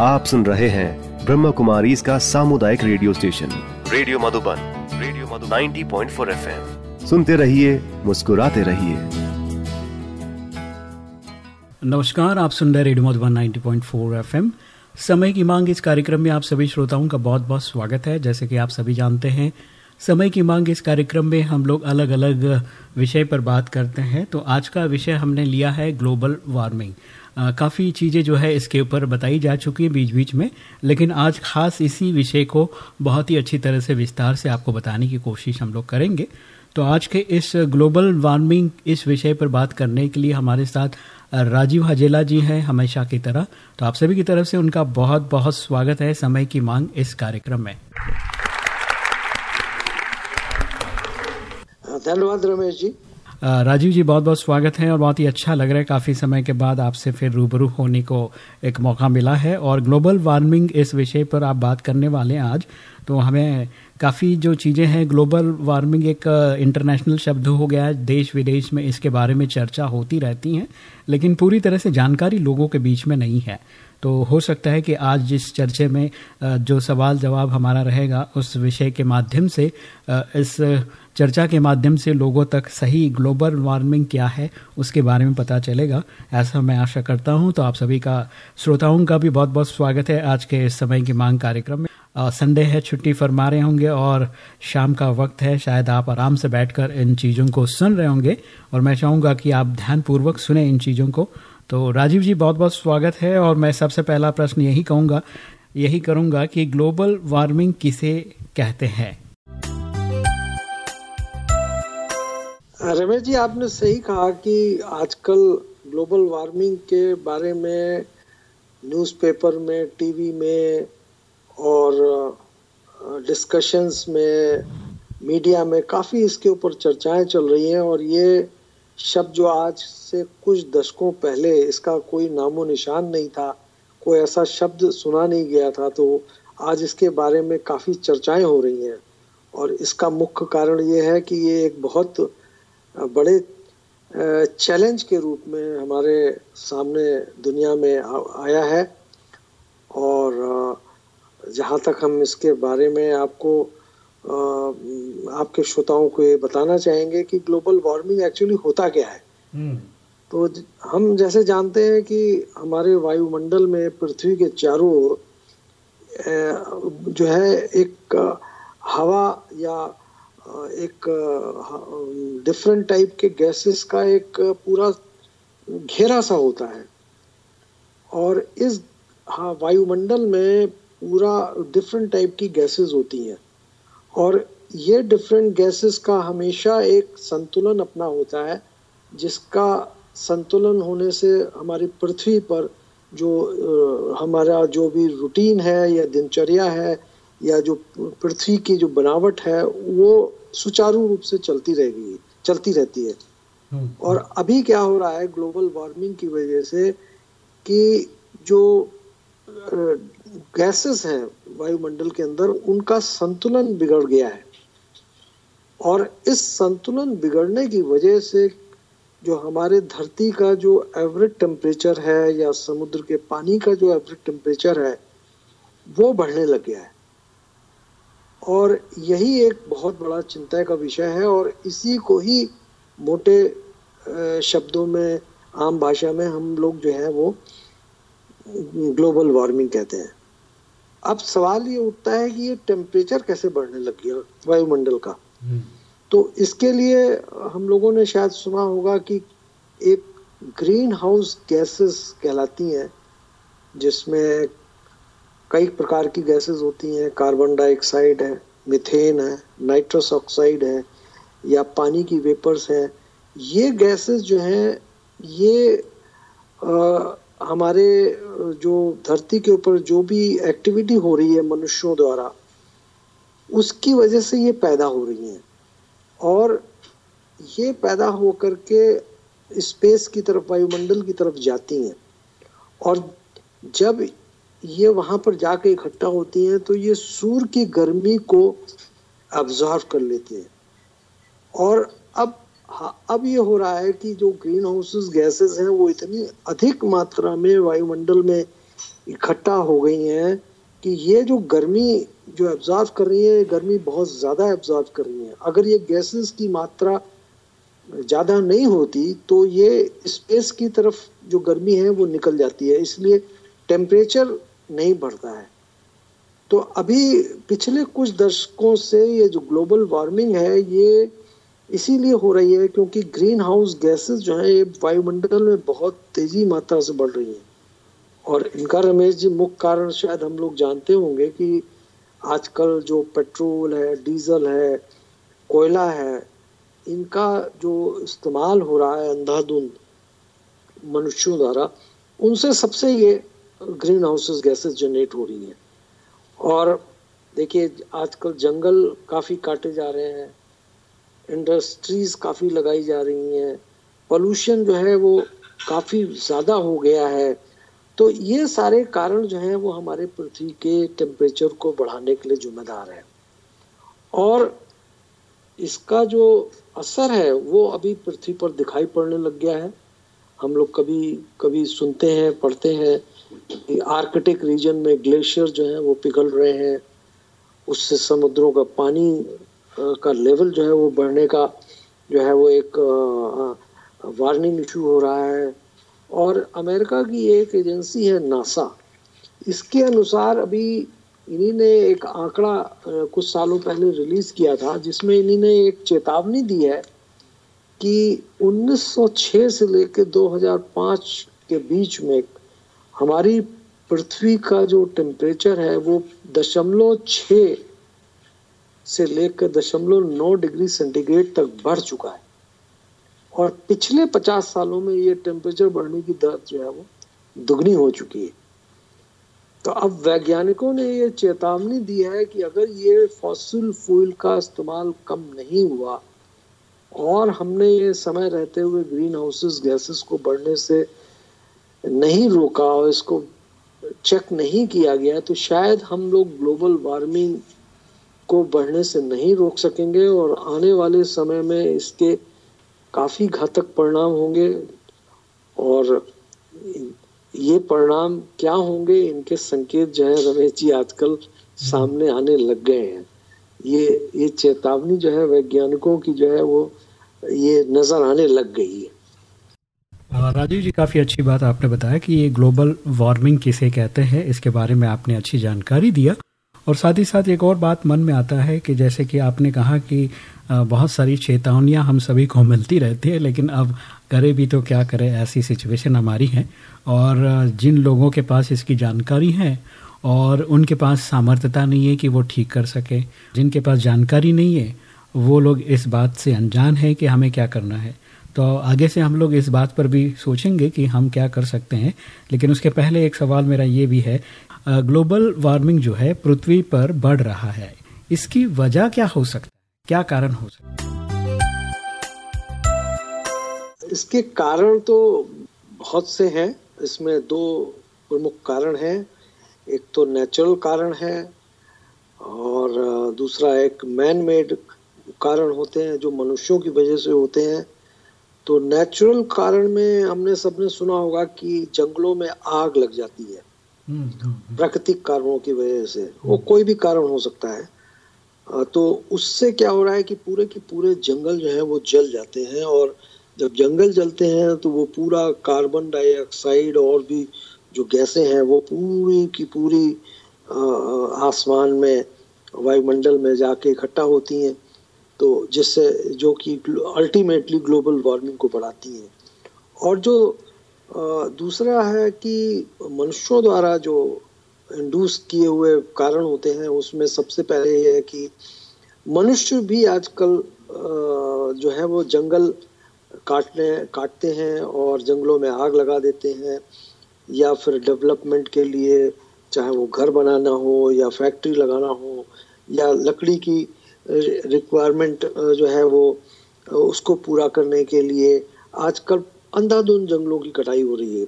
आप सुन रहे हैं ब्रह्म कुमारी इसका सामुदायिक radio station. Radio Madhuban radio Madhu 90.4 point सुनते रहिए मुस्कुराते रहिए। नमस्कार आप सुन रहे रेडियो मधुबन 90.4 एफएम। समय की मांग इस कार्यक्रम में आप सभी श्रोताओं का बहुत बहुत स्वागत है। जैसे कि आप सभी जानते हैं समय की मांग इस कार्यक्रम में हम लोग अलग अलग विषय पर बात करते हैं। तो आज का विषय हमने लिया है ग्लोबल वार्मिंग। काफ़ी चीज़ें जो है इसके ऊपर बताई जा चुकी हैं बीच बीच में, लेकिन आज खास इसी विषय को बहुत ही अच्छी तरह से विस्तार से आपको बताने की कोशिश हम लोग करेंगे। तो आज के इस ग्लोबल वार्मिंग इस विषय पर बात करने के लिए हमारे साथ राजीव हजेला जी हैं हमेशा की तरह। तो आप सभी की तरफ़ से उनका बहुत बहुत स्वागत है समय की मांग इस कार्यक्रम में। धन्यवाद रमेश जी। राजीव जी, बहुत बहुत स्वागत है और बहुत ही अच्छा लग रहा है। काफ़ी समय के बाद आपसे फिर रूबरू होने को एक मौका मिला है और ग्लोबल वार्मिंग इस विषय पर आप बात करने वाले हैं आज। तो हमें काफ़ी जो चीज़ें हैं, ग्लोबल वार्मिंग एक इंटरनेशनल शब्द हो गया है। देश विदेश में इसके बारे में चर्चा होती रहती हैं, लेकिन पूरी तरह से जानकारी लोगों के बीच में नहीं है। तो हो सकता है कि आज जिस चर्चे में जो सवाल जवाब हमारा रहेगा, उस विषय के माध्यम से इस चर्चा के माध्यम से लोगों तक सही ग्लोबल वार्मिंग क्या है, उसके बारे में पता चलेगा। ऐसा मैं आशा करता हूँ। तो आप सभी का, श्रोताओं का भी बहुत बहुत स्वागत है आज के इस समय की मांग कार्यक्रम में। संडे है, छुट्टी फरमा रहे होंगे और शाम का वक्त है, शायद आप आराम से बैठकर इन चीज़ों को सुन रहे होंगे। और मैं चाहूँगा कि आप ध्यानपूर्वक सुने इन चीज़ों को। तो राजीव जी, बहुत बहुत स्वागत है और मैं सबसे पहला प्रश्न यही कहूँगा, यही करूँगा कि ग्लोबल वार्मिंग किसे कहते हैं? रमेश जी, आपने सही कहा कि आजकल ग्लोबल वार्मिंग के बारे में न्यूज़पेपर में, टीवी में और डिस्कशंस में, मीडिया में काफ़ी इसके ऊपर चर्चाएँ चल रही हैं और ये शब्द जो आज से कुछ दशकों पहले इसका कोई नामो निशान नहीं था, कोई ऐसा शब्द सुना नहीं गया था तो आज इसके बारे में काफ़ी चर्चाएँ हो रही हैं। और इसका मुख्य कारण ये है कि ये एक बहुत बड़े चैलेंज के रूप में हमारे सामने दुनिया में आया है। और जहाँ तक हम इसके बारे में आपको आपके श्रोताओं को ये बताना चाहेंगे कि ग्लोबल वार्मिंग एक्चुअली होता क्या है? हम्म। तो हम जैसे जानते हैं कि हमारे वायुमंडल में पृथ्वी के चारों ओर जो है एक हवा या एक डिफरेंट टाइप के गैसेस का एक पूरा घेरा सा होता है। और इस हाँ वायुमंडल में पूरा डिफरेंट टाइप की गैसेस होती हैं। और ये डिफरेंट गैसेस का हमेशा एक संतुलन अपना होता है जिसका संतुलन होने से हमारी पृथ्वी पर जो हमारा जो भी रूटीन है या दिनचर्या है या जो पृथ्वी की जो बनावट है वो सुचारू रूप से चलती रहेगी चलती रहती है हम्म। और अभी क्या हो रहा है ग्लोबल वार्मिंग की वजह से कि जो गैसेस हैं वायुमंडल के अंदर, उनका संतुलन बिगड़ गया है। और इस संतुलन बिगड़ने की वजह से जो हमारे धरती का जो एवरेज टेम्परेचर है या समुद्र के पानी का जो एवरेज टेम्परेचर है, वो बढ़ने लग गया है। और यही एक बहुत बड़ा चिंता का विषय है और इसी को ही मोटे शब्दों में, आम भाषा में हम लोग जो है वो ग्लोबल वार्मिंग कहते हैं। अब सवाल ये उठता है कि ये टेम्परेचर कैसे बढ़ने लग गया वायुमंडल का। तो इसके लिए हम लोगों ने शायद सुना होगा कि एक ग्रीन हाउस गैसेस कहलाती हैं जिसमें कई प्रकार की गैसेस होती हैं कार्बन डाइऑक्साइड है मिथेन है नाइट्रस ऑक्साइड है या पानी की वेपर्स हैं ये गैसेस जो हैं ये आ, हमारे, जो धरती के ऊपर जो भी एक्टिविटी हो रही है मनुष्यों द्वारा, उसकी वजह से ये पैदा हो रही हैं। और ये पैदा हो करके स्पेस की तरफ़, वायुमंडल की तरफ़ जाती हैं। और जब ये वहाँ पर जाके इकट्ठा होती हैं तो ये सूर्य की गर्मी को ऑब्जॉर्व कर लेती हैं। और अब हाँ अब ये हो रहा है कि जो ग्रीन हाउसेस गैसेस हैं, वो इतनी अधिक मात्रा में वायुमंडल में इकट्ठा हो गई हैं कि ये जो गर्मी जो एब्जॉर्व कर रही है गर्मी बहुत ज़्यादा एब्जॉर्व कर रही है। अगर ये गैसेस की मात्रा ज़्यादा नहीं होती तो ये स्पेस की तरफ़ जो गर्मी है, वो निकल जाती है। इसलिए टेम्परेचर नहीं बढ़ता है। तो अभी पिछले कुछ दशकों से ये जो ग्लोबल वार्मिंग है, ये इसीलिए हो रही है क्योंकि ग्रीन हाउस गैसेस जो है, ये वायुमंडल में बहुत तेज़ी मात्रा से बढ़ रही हैं। और इनका रमेश जी, मुख्य कारण शायद हम लोग जानते होंगे कि आजकल जो पेट्रोल है, डीजल है, कोयला है, इनका जो इस्तेमाल हो रहा है अंधाधुंध मनुष्यों द्वारा, उनसे सबसे ये ग्रीन हाउसेस गैसेस जनरेट हो रही हैं। और देखिए, आजकल जंगल काफ़ी काटे जा रहे हैं। इंडस्ट्रीज़ काफ़ी लगाई जा रही हैं। पोल्यूशन जो है वो काफ़ी ज़्यादा हो गया है। तो ये सारे कारण जो हैं वो हमारे पृथ्वी के टेम्परेचर को बढ़ाने के लिए जिम्मेदार है। और इसका जो असर है वो अभी पृथ्वी पर दिखाई पड़ने लग गया है। हम लोग कभी कभी सुनते हैं, पढ़ते हैं कि आर्कटिक रीजन में ग्लेशियर जो है वो पिघल रहे हैं। उससे समुद्रों का पानी का लेवल जो है वो बढ़ने का, जो है वो एक वार्निंग इशू हो रहा है। और अमेरिका की एक एजेंसी है नासा इसके अनुसार अभी इन्हीं ने एक आंकड़ा कुछ सालों पहले रिलीज़ किया था, जिसमें इन्हीं ने एक चेतावनी दी है कि 1906 से लेकर 2005 के बीच में हमारी पृथ्वी का जो टेम्परेचर है वो दशमलव छ से लेकर दशमलव नौ डिग्री सेंटीग्रेड तक बढ़ चुका है। और पिछले पचास सालों में ये टेम्परेचर बढ़ने की दर जो है वो दुगनी हो चुकी है। तो अब वैज्ञानिकों ने ये चेतावनी दी है कि अगर ये फॉसिल फ्यूल का इस्तेमाल कम नहीं हुआ और हमने ये समय रहते हुए ग्रीन हाउसेस गैसेस को बढ़ने से नहीं रोका और इसको चेक नहीं किया गया तो शायद हम लोग ग्लोबल वार्मिंग को बढ़ने से नहीं रोक सकेंगे और आने वाले समय में इसके काफ़ी घातक परिणाम होंगे। और ये परिणाम क्या होंगे, इनके संकेत जो है रमेश जी आजकल सामने आने लग गए हैं। ये ये चेतावनी जो है वैज्ञानिकों की जो है वो ये नज़र आने लग गई है। राजीव जी, काफ़ी अच्छी बात आपने बताया कि ये ग्लोबल वार्मिंग किसे कहते हैं, इसके बारे में आपने अच्छी जानकारी दिया। और साथ ही साथ एक और बात मन में आता है कि जैसे कि आपने कहा कि बहुत सारी चेतावनियाँ हम सभी को मिलती रहती है, लेकिन अब करे भी तो क्या करें, ऐसी सिचुएशन हमारी है। और जिन लोगों के पास इसकी जानकारी है और उनके पास सामर्थ्यता नहीं है कि वो ठीक कर सके, जिनके पास जानकारी नहीं है, वो लोग इस बात से अनजान है कि हमें क्या करना है। तो आगे से हम लोग इस बात पर भी सोचेंगे कि हम क्या कर सकते हैं, लेकिन उसके पहले एक सवाल मेरा ये भी है ग्लोबल वार्मिंग जो है, पृथ्वी पर बढ़ रहा है। इसकी वजह क्या हो सकता है? क्या कारण हो सकता है? इसके कारण तो बहुत से हैं। इसमें दो प्रमुख कारण हैं। एक तो नेचुरल कारण है और दूसरा एक मैन मेड कारण होते हैं, जो मनुष्यों की वजह से होते हैं। तो नेचुरल कारण में हमने सबने सुना होगा कि जंगलों में आग लग जाती है। प्राकृतिक कारणों की वजह से। वो कोई भी कारण हो सकता है। तो उससे क्या हो रहा है कि पूरे के पूरे जंगल जो है वो जल जाते हैं और जब जंगल जलते हैं तो वो पूरा कार्बन डाइऑक्साइड और भी जो गैसें हैं वो पूरी की पूरी आसमान में, वायुमंडल में जाके इकट्ठा होती हैं। तो जिससे जो कि अल्टीमेटली ग्लोबल वार्मिंग को बढ़ाती हैं। और जो दूसरा है कि मनुष्यों द्वारा जो इंड्यूस किए हुए कारण होते हैं, उसमें सबसे पहले ये है कि मनुष्य भी आजकल जो है वो जंगल काटने, काटते हैं और जंगलों में आग लगा देते हैं, या फिर डेवलपमेंट के लिए चाहे वो घर बनाना हो या फैक्ट्री लगाना हो, या लकड़ी की रिक्वायरमेंट जो है वो, उसको पूरा करने के लिए आजकल अंधाधुंध जंगलों की कटाई हो रही है,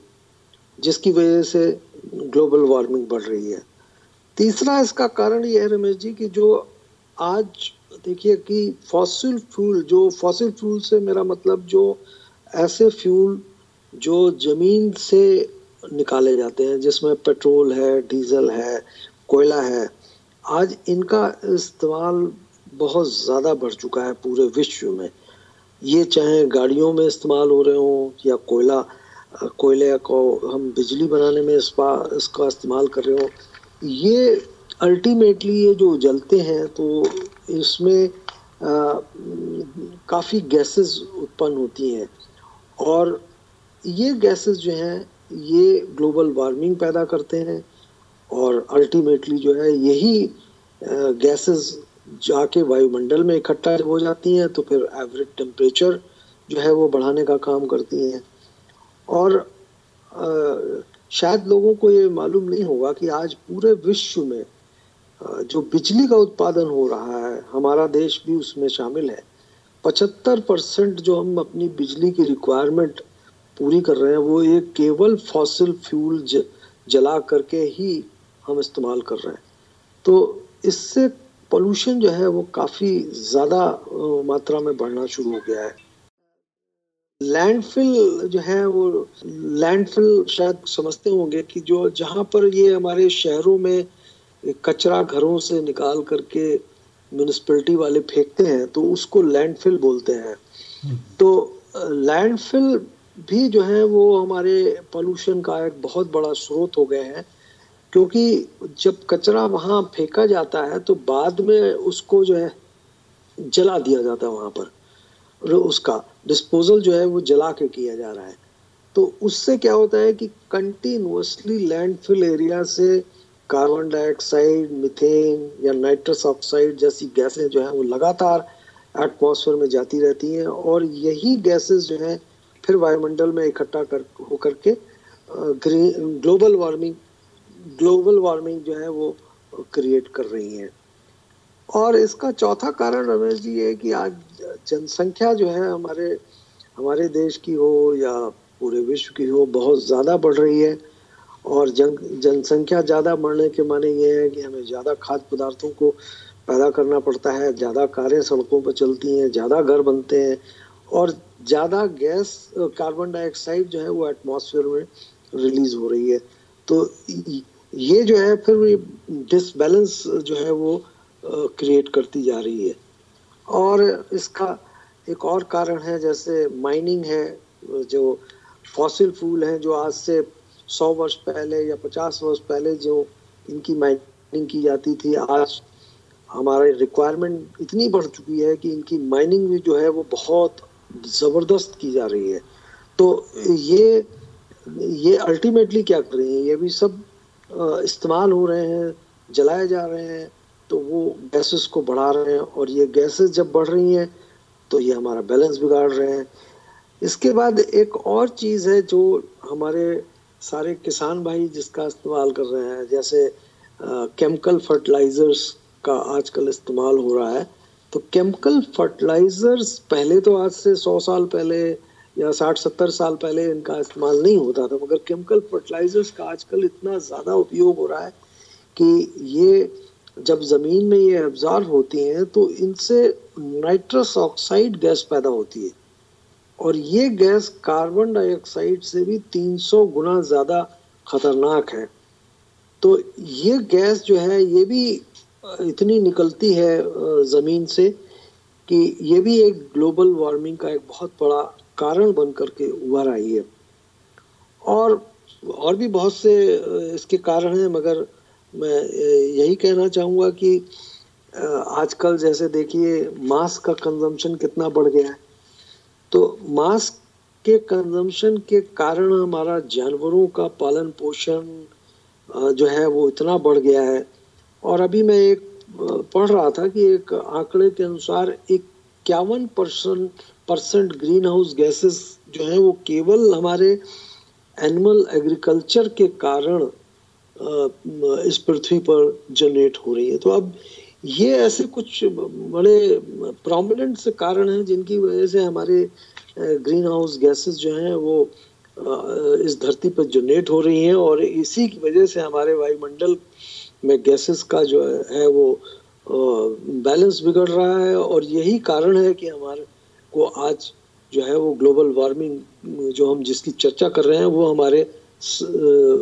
जिसकी वजह से ग्लोबल वार्मिंग बढ़ रही है। तीसरा इसका कारण यह है, रमेश जी, कि जो आज देखिए कि फॉसिल फ्यूल जो फॉसिल फ्यूल से मेरा मतलब जो ऐसे फ्यूल जो ज़मीन से निकाले जाते हैं, जिसमें पेट्रोल है डीजल है, कोयला है, आज इनका इस्तेमाल बहुत ज़्यादा बढ़ चुका है पूरे विश्व में। ये चाहे गाड़ियों में इस्तेमाल हो रहे हों या कोयला, कोयले को हम बिजली बनाने में इसका इसका इस्तेमाल कर रहे हो, ये अल्टीमेटली ये जो जलते हैं तो इसमें काफ़ी गैसेस उत्पन्न होती हैं। और ये गैसेस जो हैं, ये ग्लोबल वार्मिंग पैदा करते हैं और अल्टीमेटली जो है यही गैसेस जाके वायुमंडल में इकट्ठा हो जाती हैं तो फिर एवरेज टेम्परेचर जो है वो बढ़ाने का काम करती हैं। और आ, शायद लोगों को ये मालूम नहीं होगा कि आज पूरे विश्व में जो बिजली का उत्पादन हो रहा है हमारा देश भी उसमें शामिल है। पचहत्तर परसेंट जो हम अपनी बिजली की रिक्वायरमेंट पूरी कर रहे हैं वो ये केवल फॉसिल फ्यूल ज, जला करके ही हम इस्तेमाल कर रहे हैं। तो इससे पोल्यूशन जो है वो काफ़ी ज़्यादा मात्रा में बढ़ना शुरू हो गया है। लैंडफिल जो है वो लैंडफिल शायद समझते होंगे कि जो जहाँ पर ये हमारे शहरों में कचरा घरों से निकाल करके म्यूनिसपैलिटी वाले फेंकते हैं तो उसको लैंडफिल बोलते हैं। तो लैंडफिल भी जो है वो हमारे पोल्यूशन का एक बहुत बड़ा स्रोत हो गए हैं। क्योंकि जब कचरा वहाँ फेंका जाता है तो बाद में उसको जो है जला दिया जाता है वहाँ पर। उसका डिस्पोजल जो है वो जला के किया जा रहा है। तो उससे क्या होता है कि कंटिन्यूसली लैंडफिल एरिया से कार्बन डाइऑक्साइड मिथेन या नाइट्रस ऑक्साइड जैसी गैसें जो है वो लगातार एटमॉस्फेयर में जाती रहती हैं और यही गैसेस जो है फिर वायुमंडल में इकट्ठा कर, होकर के green global warming global warming जो है वो क्रिएट कर रही है। और इसका चौथा कारण रमेश जी है कि आज जनसंख्या जो है हमारे हमारे देश की हो या पूरे विश्व की हो बहुत ज़्यादा बढ़ रही है। और जन, जनसंख्या ज़्यादा बढ़ने के माने ये है कि हमें ज़्यादा खाद्य पदार्थों को पैदा करना पड़ता है, ज़्यादा कारें सड़कों पर चलती हैं, ज़्यादा घर बनते हैं और ज़्यादा गैस, कार्बन डाइऑक्साइड जो है वो एटमॉस्फेयर में रिलीज़ हो रही है। तो ये जो है, फिर डिसबैलेंस जो है वो क्रिएट करती जा रही है। और इसका एक और कारण है, जैसे माइनिंग है, जो फॉसिल फूल हैं, जो आज से सौ वर्ष पहले या पचास वर्ष पहले जो इनकी माइनिंग की जाती थी, आज हमारे रिक्वायरमेंट इतनी बढ़ चुकी है कि इनकी माइनिंग भी जो है वो बहुत ज़बरदस्त की जा रही है। तो ये ये अल्टीमेटली क्या कर रही है? ये भी सब इस्तेमाल हो रहे हैं, जलाए जा रहे हैं तो वो गैसेस को बढ़ा रहे हैं और ये गैसेस जब बढ़ रही हैं तो ये हमारा बैलेंस बिगाड़ रहे हैं। इसके बाद एक और चीज़ है जो हमारे सारे किसान भाई जिसका इस्तेमाल कर रहे हैं, जैसे केमिकल फर्टिलाइजर्स का आजकल इस्तेमाल हो रहा है। तो केमिकल फर्टिलाइजर्स पहले तो आज से सौ साल पहले या साठ, सत्तर साल पहले इनका इस्तेमाल नहीं होता था, मगर केमिकल फर्टिलाइजर्स का आजकल इतना ज़्यादा उपयोग हो रहा है कि ये जब ज़मीन में ये एब्जॉर्व होती हैं तो इनसे नाइट्रस ऑक्साइड गैस पैदा होती है। और ये गैस कार्बन डाइऑक्साइड से भी 300 गुना ज़्यादा खतरनाक है। तो ये गैस जो है, ये भी इतनी निकलती है ज़मीन से कि ये भी एक ग्लोबल वार्मिंग का एक बहुत बड़ा कारण बन करके उभर आई है। और और भी बहुत से इसके कारण हैं, मगर मैं यही कहना चाहूँगा कि आजकल जैसे देखिए, मांस का कंजम्पशन कितना बढ़ गया है। तो मांस के कंजम्पशन के कारण हमारा जानवरों का पालन पोषण जो है, वो इतना बढ़ गया है। और अभी मैं एक पढ़ रहा था कि एक आंकड़े के अनुसार इक्यावन percent percent greenhouse gases जो हैं वो केवल हमारे एनिमल एग्रीकल्चर के कारण इस पृथ्वी पर जनरेट हो रही है। तो अब ये ऐसे कुछ बड़े प्रोमिनेंट से कारण हैं जिनकी वजह से हमारे ग्रीन हाउस गैसेस जो हैं वो इस धरती पर जनरेट हो रही हैं और इसी की वजह से हमारे वायुमंडल में गैसेस का जो है वो बैलेंस बिगड़ रहा है और यही कारण है कि हमारे को आज जो है वो ग्लोबल वार्मिंग जो हम जिसकी चर्चा कर रहे हैं, वो हमारे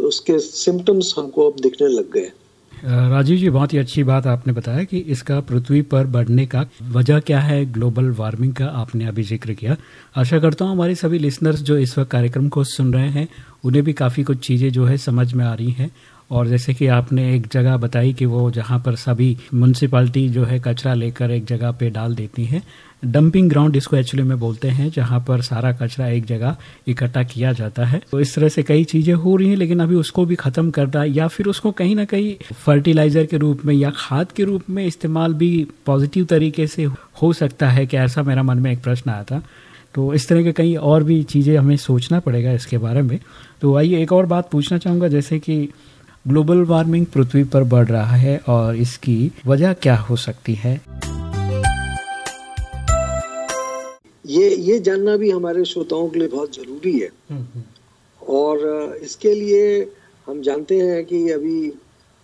उसके सिम्टम्स हमको अब दिखने लग गए राजीव जी, बहुत ही अच्छी बात आपने बताया कि इसका पृथ्वी पर बढ़ने का वजह क्या है ग्लोबल वार्मिंग का आपने अभी ज़िक्र किया। आशा करता हूँ हमारे सभी लिसनर्स जो इस वक्त कार्यक्रम को सुन रहे हैं, उन्हें भी काफ़ी कुछ चीज़ें जो है समझ में आ रही हैं। और जैसे कि आपने एक जगह बताई कि वो जहाँ पर सभी म्यूनसिपाल्टी जो है कचरा लेकर एक जगह पे डाल देती हैं डंपिंग ग्राउंड इसको एक्चुअली में बोलते हैं, जहाँ पर सारा कचरा एक जगह इकट्ठा किया जाता है। तो इस तरह से कई चीज़ें हो रही हैं, लेकिन अभी उसको भी खत्म करना या फिर उसको कहीं ना कहीं फर्टिलाइज़र के रूप में या खाद के रूप में इस्तेमाल भी पॉजिटिव तरीके से हो सकता है कि ऐसा मेरा मन में एक प्रश्न आया था। तो इस तरह के कई और भी चीज़ें हमें सोचना पड़ेगा इसके बारे में। तो आइए एक और बात पूछना चाहूँगा, जैसे कि ग्लोबल वार्मिंग पृथ्वी पर बढ़ रहा है और इसकी वजह क्या हो सकती है? ये ये जानना भी हमारे श्रोताओं के लिए बहुत ज़रूरी है। हम्म, हम्म। और इसके लिए हम जानते हैं कि अभी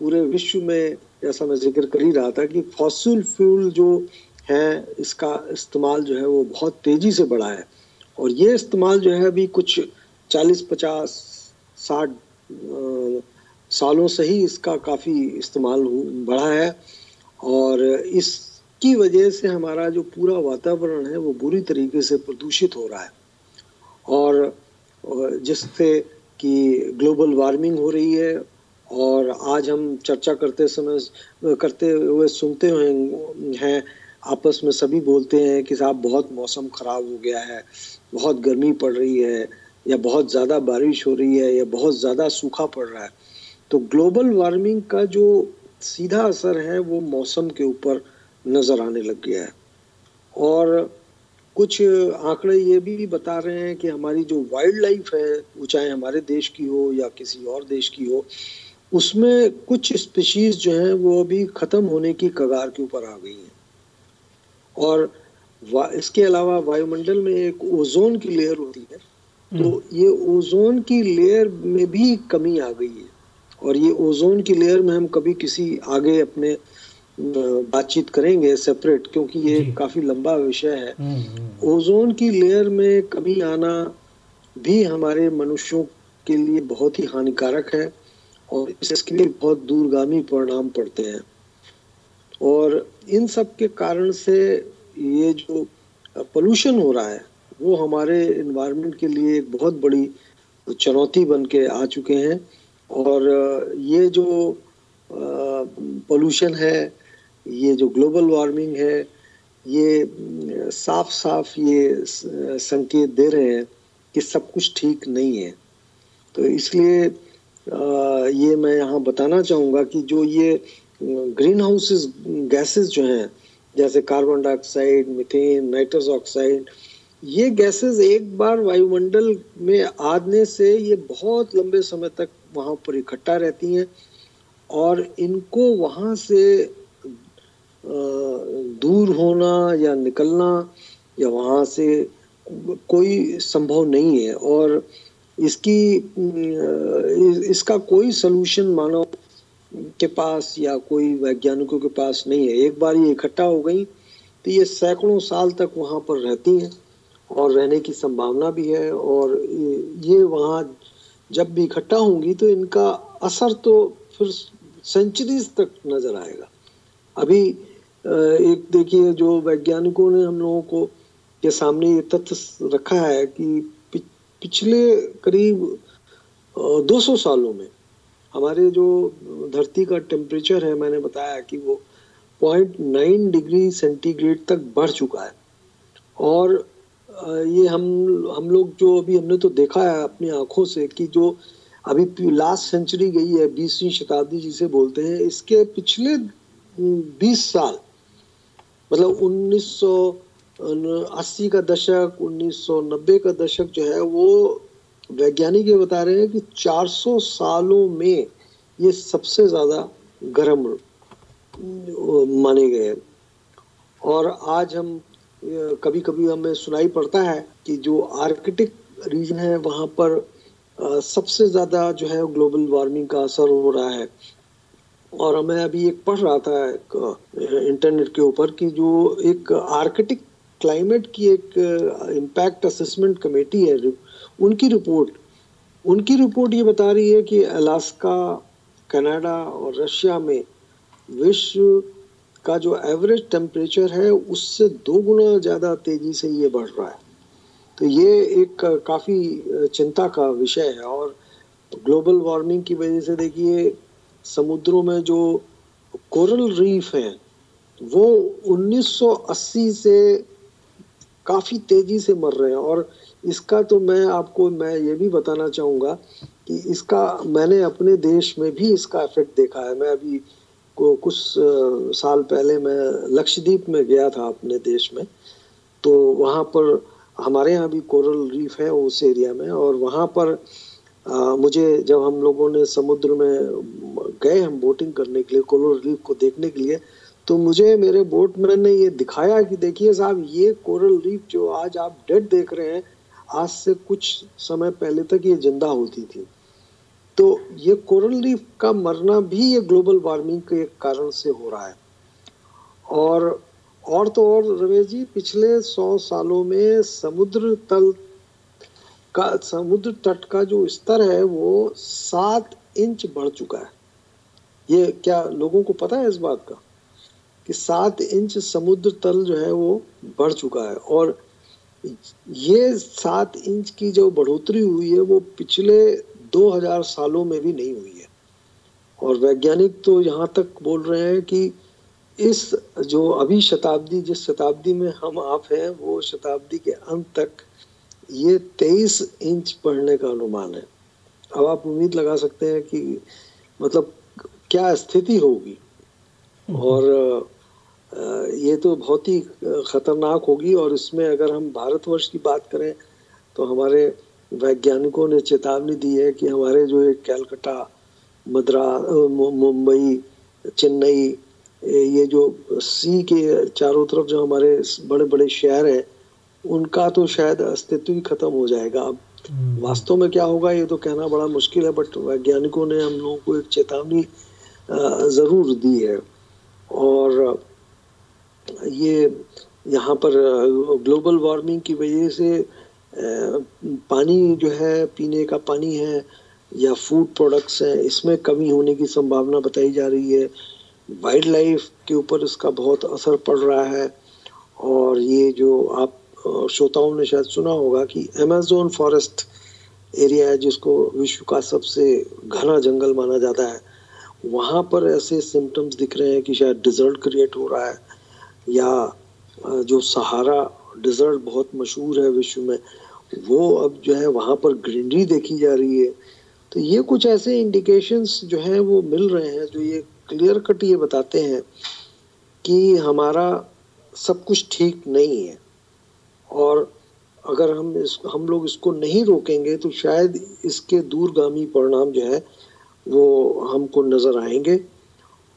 पूरे विश्व में जैसा मैं ज़िक्र कर ही रहा था कि फॉसिल फ्यूल जो है इसका इस्तेमाल जो है वो बहुत तेज़ी से बढ़ा है। और ये इस्तेमाल जो है अभी कुछ 40 50 60 सालों से ही इसका काफ़ी इस्तेमाल बढ़ा है। और इस की वजह से हमारा जो पूरा वातावरण है, वो बुरी तरीके से प्रदूषित हो रहा है। और, जिससे कि ग्लोबल वार्मिंग हो रही है, और आज हम चर्चा करते समय, करते हुए सुनते हुए हैं, आपस में सभी बोलते हैं कि साहब बहुत मौसम खराब हो गया है, बहुत गर्मी पड़ रही है, या बहुत ज़्यादा बारिश हो रही है, या बहुत ज़्यादा सूखा पड़ रहा है। तो ग्लोबल वार्मिंग का जो सीधा असर है, वो मौसम के ऊपर नज़र आने लग गया है। और कुछ आंकड़े ये भी बता रहे हैं कि हमारी जो वाइल्ड लाइफ है वो चाहे हमारे देश की हो या किसी और देश की हो उसमें कुछ स्पीशीज जो हैं वो अभी ख़त्म होने की कगार के ऊपर आ गई हैं। और इसके अलावा वायुमंडल में एक ओजोन की लेयर होती है तो हम्म। ये ओजोन की लेयर में भी कमी आ गई है। और ये ओजोन की लेयर में हम कभी किसी आगे अपने बातचीत करेंगे सेपरेट क्योंकि ये काफ़ी लंबा विषय है। हम्म, हम्म। ओजोन की लेयर में कमी आना भी हमारे मनुष्यों के लिए बहुत ही हानिकारक है और इसके लिए बहुत दूरगामी परिणाम पड़ते हैं। और इन सब के कारण से ये जो पोल्यूशन हो रहा है वो हमारे इन्वायरमेंट के लिए एक बहुत बड़ी चुनौती बन के आ चुके हैं। और ये जो पोल्यूशन है ये जो ग्लोबल वार्मिंग है, ये साफ़ साफ़ ये संकेत दे रहे हैं कि सब कुछ ठीक नहीं है। तो इसलिए ये मैं यहाँ बताना चाहूँगा कि जो ये ग्रीन हाउसेस गैसेस जो हैं, जैसे carbon dioxide methane nitrous oxide ये गैसेस एक बार वायुमंडल में आने से ये बहुत लंबे समय तक वहाँ पर इकट्ठा रहती हैं और इनको वहाँ से दूर होना या निकलना या वहाँ से कोई संभव नहीं है। और इसकी इसका कोई सलूशन मानव के पास या कोई वैज्ञानिकों के पास नहीं है। एक बार ये इकट्ठा हो गई तो ये सैकड़ों साल तक वहाँ पर रहती हैं और रहने की संभावना भी है। और ये वहाँ जब भी इकट्ठा होंगी तो इनका असर तो फिर सेंचुरीज तक नज़र आएगा। अभी एक देखिए, जो वैज्ञानिकों ने हम लोगों को के सामने ये तथ्य रखा है कि पिछले करीब 200 सालों में हमारे जो धरती का टेम्परेचर है, मैंने बताया कि वो पॉइंट नाइन डिग्री सेंटीग्रेड तक बढ़ चुका है। और ये हम हम लोग जो अभी हमने तो देखा है अपनी आँखों से कि जो अभी लास्ट सेंचुरी गई है, बीसवीं शताब्दी जिसे बोलते हैं, इसके पिछले बीस साल मतलब 1980 का दशक 1990 का दशक जो है, वो वैज्ञानिक ये बता रहे हैं कि 400 सालों में ये सबसे ज़्यादा गर्म माने गए हैं। और आज हम कभी कभी हमें सुनाई पड़ता है कि जो आर्कटिक रीजन है, वहाँ पर सबसे ज़्यादा जो है, ग्लोबल वार्मिंग का असर हो रहा है। और मैं अभी एक पढ़ रहा था एक इंटरनेट के ऊपर कि जो एक आर्कटिक क्लाइमेट की एक इम्पैक्ट असेसमेंट कमेटी है उनकी रिपोर्ट उनकी रिपोर्ट ये बता रही है कि अलास्का कनाडा और रशिया में विश्व का जो एवरेज टेम्परेचर है, उससे दो गुना ज़्यादा तेज़ी से ये बढ़ रहा है। तो ये एक काफ़ी चिंता का विषय है और ग्लोबल वार्मिंग की वजह से देखिए समुद्रों में जो कोरल रीफ हैं वो 1980 से काफ़ी तेज़ी से मर रहे हैं। और इसका तो मैं आपको मैं ये भी बताना चाहूँगा कि इसका मैंने अपने देश में भी इसका इफ़ेक्ट देखा है। मैं अभी को कुछ साल पहले मैं लक्षद्वीप में गया था अपने देश में तो वहाँ पर हमारे यहाँ भी कोरल रीफ है उस एरिया में। और वहाँ पर आ, मुझे जब हम लोगों ने समुद्र में गए हम बोटिंग करने के लिए कोरल रीफ को देखने के लिए तो मुझे मेरे बोट मैन ने ये दिखाया कि देखिए साहब, ये कोरल रीफ जो आज आप डेड देख रहे हैं, आज से कुछ समय पहले तक ये ज़िंदा होती थी। तो ये कोरल रीफ का मरना भी ये ग्लोबल वार्मिंग के कारण से हो रहा है। और और तो और रमेश जी, पिछले सौ सालों में समुद्र तल का, समुद्र तट का जो स्तर है, वो सात इंच बढ़ चुका है। ये क्या लोगों को पता है इस बात का? कि सात इंच समुद्र तल जो है वो बढ़ चुका है और ये सात इंच की जो बढ़ोतरी हुई है वो पिछले 2000 सालों में भी नहीं हुई है। और वैज्ञानिक तो यहाँ तक बोल रहे हैं कि इस जो अभी शताब्दी, जिस शताब्दी में हम आप हैं, वो शताब्दी के अंत तक ये 23 इंच बढ़ने का अनुमान है। अब आप उम्मीद लगा सकते हैं कि मतलब क्या स्थिति होगी हम्म। और ये तो बहुत ही खतरनाक होगी और इसमें अगर हम भारतवर्ष की बात करें तो हमारे वैज्ञानिकों ने चेतावनी दी है कि हमारे जो ये कैलकाटा मद्रा मुंबई चेन्नई ये जो सी के चारों तरफ़ जो हमारे बड़े बड़े शहर हैं उनका तो शायद अस्तित्व ही खत्म हो जाएगा अब हम्म। वास्तव में क्या होगा ये तो कहना बड़ा मुश्किल है बट वैज्ञानिकों ने हम लोगों को एक चेतावनी ज़रूर दी है। और ये यहाँ पर ग्लोबल वार्मिंग की वजह से पानी जो है, पीने का पानी है या फ़ूड प्रोडक्ट्स हैं, इसमें कमी होने की संभावना बताई जा रही है। वाइल्ड लाइफ के ऊपर इसका बहुत असर पड़ रहा है। और ये जो आप श्रोताओं ने शायद सुना होगा कि अमेजोन फॉरेस्ट एरिया है, जिसको विश्व का सबसे घना जंगल माना जाता है। वहाँ पर ऐसे सिम्टम्स दिख रहे हैं कि शायद डिजर्ट क्रिएट हो रहा है, या जो सहारा डिजर्ट बहुत मशहूर है विश्व में, वो अब जो है वहाँ पर ग्रीनरी देखी जा रही है। तो ये कुछ ऐसे इंडिकेशंस जो हैं वो मिल रहे हैं, जो ये क्लियर कट ये बताते हैं कि हमारा सब कुछ ठीक नहीं है। और अगर हम इस, हम लोग इसको नहीं रोकेंगे तो शायद इसके दूरगामी परिणाम जो है वो हमको नज़र आएँगे।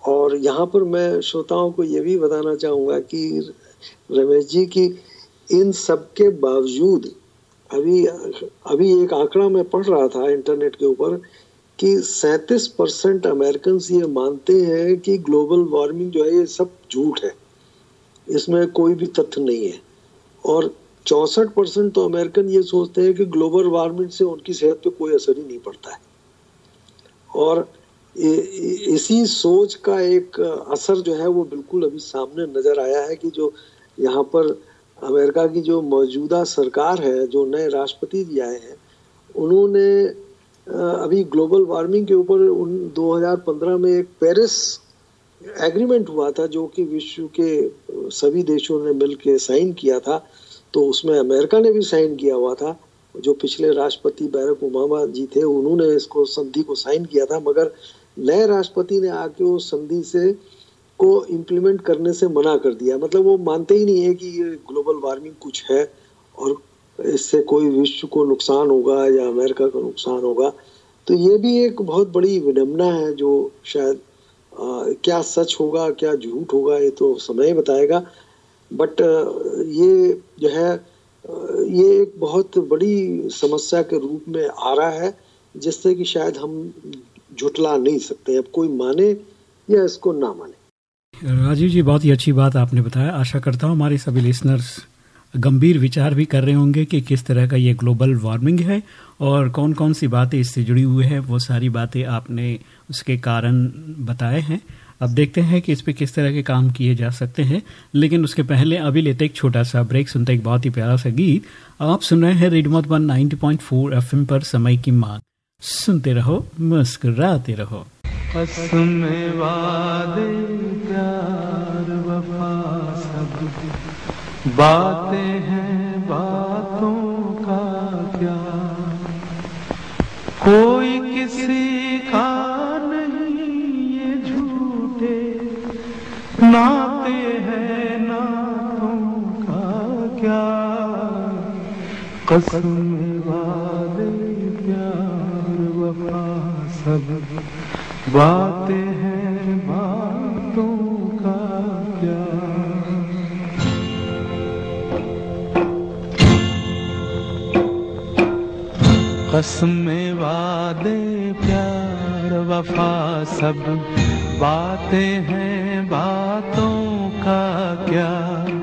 और यहाँ पर मैं श्रोताओं को ये भी बताना चाहूँगा कि रमेश जी की इन सब के बावजूद अभी अभी एक आंकड़ा मैं पढ़ रहा था इंटरनेट के ऊपर कि सैंतीस परसेंट अमेरिकन ये मानते हैं कि ग्लोबल वार्मिंग जो है ये सब झूठ है। इसमें कोई भी तथ्य नहीं है। और चौंसठ परसेंट तो अमेरिकन ये सोचते हैं कि ग्लोबल वार्मिंग से उनकी सेहत पे कोई असर ही नहीं पड़ता है। और इसी सोच का एक असर जो है वो बिल्कुल अभी सामने नज़र आया है कि जो यहाँ पर अमेरिका की जो मौजूदा सरकार है, जो नए राष्ट्रपति जी आए हैं, उन्होंने अभी ग्लोबल वार्मिंग के ऊपर उन 2015 में एक पेरिस एग्रीमेंट हुआ था जो कि विश्व के सभी देशों ने मिल के साइन किया था तो उसमें अमेरिका ने भी साइन किया हुआ था। जो पिछले राष्ट्रपति बैरक ओबामा जी थे उन्होंने इसको संधि को साइन किया था मगर नए राष्ट्रपति ने आके उस संधि से को इम्प्लीमेंट करने से मना कर दिया। मतलब वो मानते ही नहीं है कि ये ग्लोबल वार्मिंग कुछ है और इससे कोई विश्व को नुकसान होगा या अमेरिका को नुकसान होगा। तो ये भी एक बहुत बड़ी विडम्बना है जो शायद आ, क्या सच होगा क्या झूठ होगा ये तो समय बताएगा। बट ये जो है ये एक बहुत बड़ी समस्या के रूप में आ रहा है जिससे कि शायद हम झुटला नहीं सकते। अब कोई माने या इसको ना माने। राजीव जी, बहुत ही अच्छी बात आपने बताया। आशा करता हूँ हमारे सभी लिसनर्स गंभीर विचार भी कर रहे होंगे कि किस तरह का ये ग्लोबल वार्मिंग है और कौन कौन सी बातें इससे जुड़ी हुई है। वो सारी बातें आपने उसके कारण बताए हैं। अब देखते हैं कि इस पर किस तरह के काम किए जा सकते हैं। लेकिन उसके पहले अभी लेते एक छोटा सा ब्रेक, सुनते एक बहुत ही प्यारा सा गीत। आप सुन रहे हैं रेडमोट one ninety point four F पर समय की मांग। सुनते रहो, मुस्कुराते रहो। बातें हैं क्या कसम वादे, प्यार, वफा, सब। बातें हैं बातों का क्या कसम वादे, प्यार, वफा, सब। बातें हैं बातों का क्या?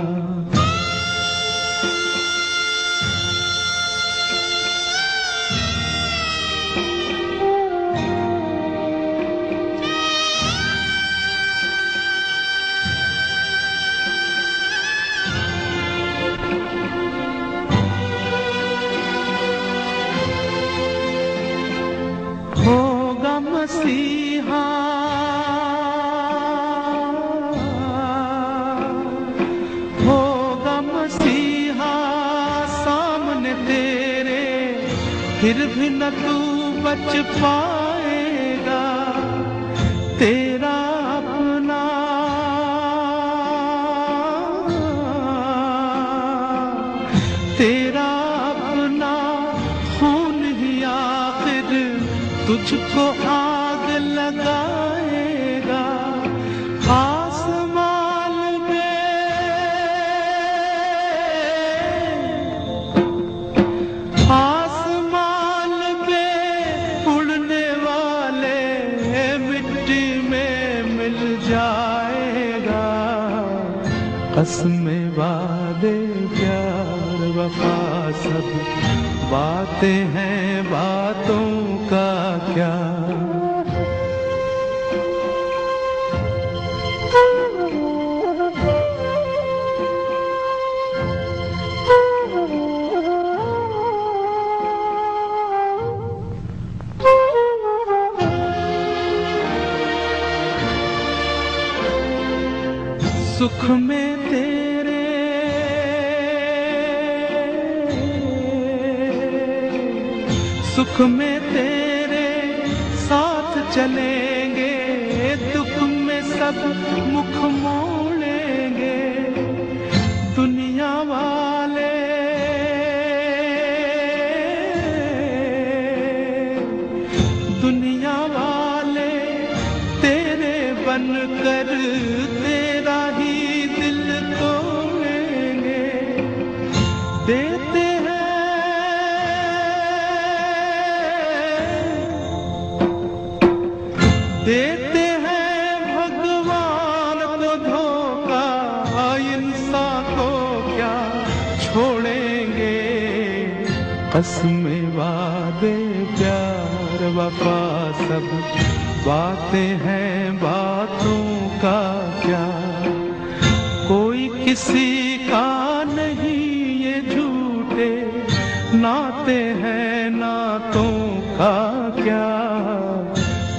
न तू बच पाएगा तेरा अपना। तेरा अपना खून ही आखिर तुझको आग बातें नाते हैं नातों का क्या?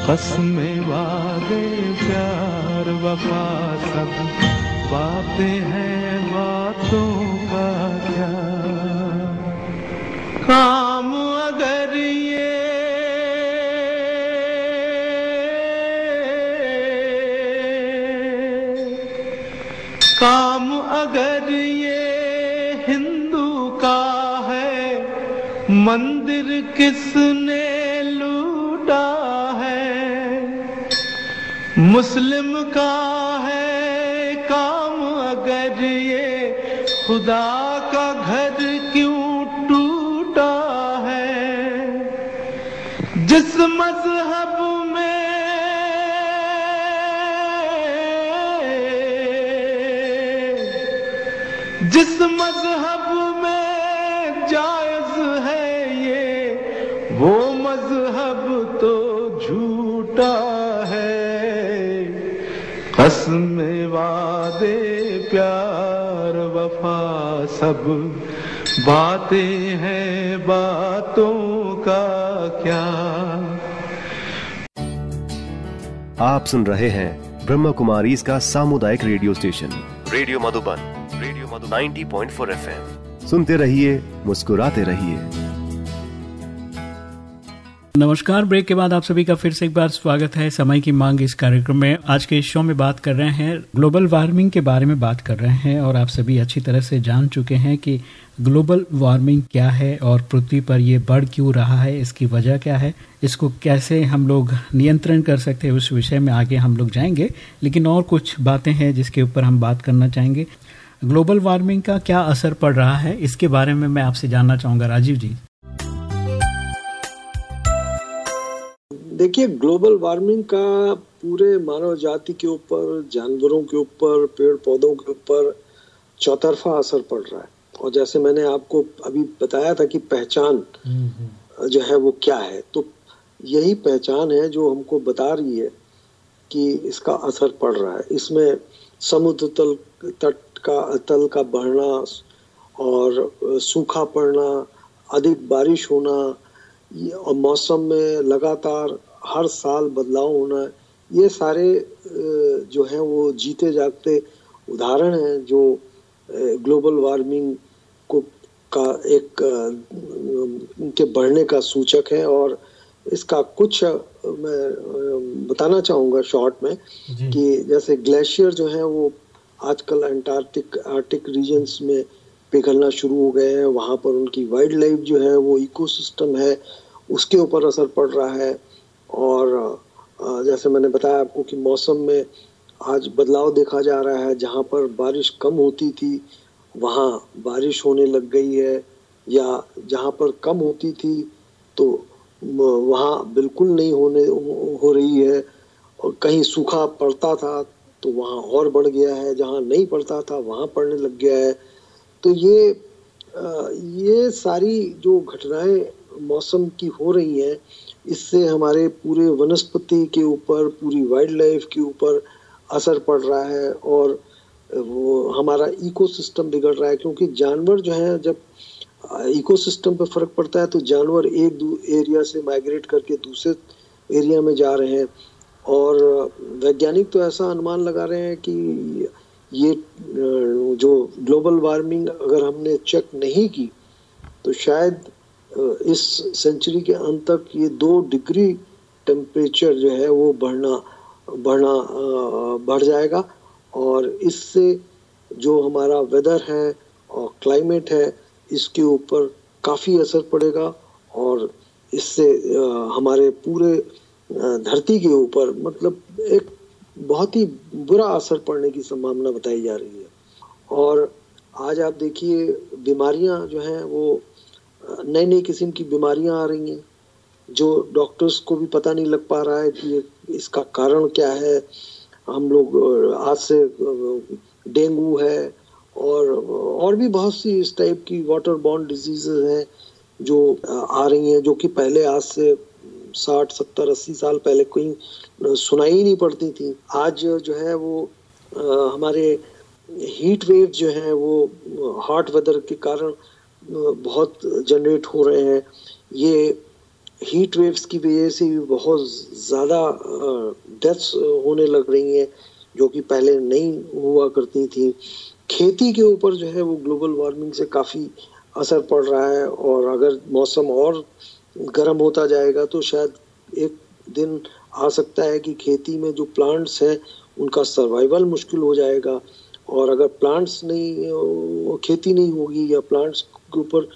कसम वादे, प्यार, वफा सब बातें हैं बातों का क्या? मंदिर किसने लूटा है? मुस्लिम का है काम अगर ये खुदा का घर क्यों टूटा है? जिस मज़हब में, जिस मज़हब कसम वादे प्यार वफा सब। बातें हैं बातों का क्या? आप सुन रहे हैं ब्रह्म कुमारी इसका सामुदायिक radio station. Radio Madhuban radio Madhuban. 90.4 FM. सुनते रहिए मुस्कुराते रहिए। नमस्कार, ब्रेक के बाद आप सभी का फिर से एक बार स्वागत है समय की मांग इस कार्यक्रम में। आज के शो में बात कर रहे हैं, ग्लोबल वार्मिंग के बारे में बात कर रहे हैं और आप सभी अच्छी तरह से जान चुके हैं कि ग्लोबल वार्मिंग क्या है और पृथ्वी पर ये बढ़ क्यों रहा है, इसकी वजह क्या है, इसको कैसे हम लोग नियंत्रण कर सकते हैं, उस विषय में आगे हम लोग जाएँगे। लेकिन और कुछ बातें हैं जिसके ऊपर हम बात करना चाहेंगे। ग्लोबल वार्मिंग का क्या असर पड़ रहा है, इसके बारे में मैं आपसे जानना चाहूँगा, राजीव जी। देखिए ग्लोबल वार्मिंग का पूरे मानव जाति के ऊपर जानवरों के ऊपर पेड़ पौधों के ऊपर चौतरफा असर पड़ रहा है। और जैसे मैंने आपको अभी बताया था कि पहचान जो है वो क्या है तो यही पहचान है जो हमको बता रही है कि इसका असर पड़ रहा है। इसमें समुद्र तल तट का तल का बढ़ना और सूखा पड़ना अधिक बारिश होना ये- और मौसम में लगातार हर साल बदलाव होना ये सारे जो हैं वो जीते जागते उदाहरण हैं जो ग्लोबल वार्मिंग को का एक उनके बढ़ने का सूचक है और इसका कुछ मैं बताना चाहूँगा शॉर्ट में कि जैसे ग्लेशियर जो है वो आजकल अंटार्कटिक आर्टिक रीजन्स में पिघलना शुरू हो गए हैं। वहाँ पर उनकी वाइल्ड लाइफ जो है वो इकोसिस्टम है। उसके ऊपर असर पड़ रहा है। और जैसे मैंने बताया आपको कि मौसम में आज बदलाव देखा जा रहा है। जहाँ पर बारिश कम होती थी, वहाँ बारिश होने लग गई है। या जहाँ पर कम होती थी तो वहाँ बिल्कुल नहीं होने, हो रही है। और कहीं सूखा पड़ता था तो वहाँ और बढ़ गया है। जहाँ नहीं पड़ता था, वहाँ पड़ने लग गया है। तो ये ये सारी जो घटनाएँ मौसम की हो रही हैं, इससे हमारे पूरे वनस्पति के ऊपर, पूरी वाइल्ड लाइफ के ऊपर असर पड़ रहा है और वो हमारा इकोसिस्टम बिगड़ रहा है, क्योंकि जानवर जो है, जब इकोसिस्टम पर फ़र्क पड़ता है तो जानवर एक एरिया से माइग्रेट करके दूसरे एरिया में जा रहे हैं। और वैज्ञानिक तो ऐसा अनुमान लगा रहे हैं कि ये जो ग्लोबल वार्मिंग अगर हमने चेक नहीं की तो शायद इस सेंचुरी के अंत तक ये दो डिग्री टेम्परेचर जो है वो बढ़ना बढ़ना बढ़ जाएगा। और इससे जो हमारा वेदर है और क्लाइमेट है, इसके ऊपर काफ़ी असर पड़ेगा। और इससे हमारे पूरे धरती के ऊपर मतलब एक बहुत ही बुरा असर पड़ने की संभावना बताई जा रही है। और आज आप देखिए, बीमारियाँ जो हैं वो नई नई किस्म की बीमारियाँ आ रही हैं, जो डॉक्टर्स को भी पता नहीं लग पा रहा है कि इसका कारण क्या है। हम लोग आज से डेंगू है और और भी बहुत सी इस टाइप की वाटर बॉर्न डिजीजेज हैं, जो आ रही हैं, जो कि पहले आज से साठ, सत्तर, अस्सी साल पहले कोई सुनाई ही नहीं पड़ती थी। आज जो है वो हमारे हीट वेव जो है, वो हॉट वेदर के कारण बहुत जनरेट हो रहे हैं। ये हीट वेव्स की वजह से भी बहुत ज़्यादा डेथ्स होने लग रही हैं, जो कि पहले नहीं हुआ करती थी। खेती के ऊपर जो है वो ग्लोबल वार्मिंग से काफ़ी असर पड़ रहा है और अगर मौसम और गर्म होता जाएगा तो शायद एक दिन आ सकता है कि खेती में जो प्लांट्स हैं, उनका सर्वाइवल मुश्किल हो जाएगा। और अगर प्लांट्स नहीं खेती नहीं होगी या प्लांट्स के ऊपर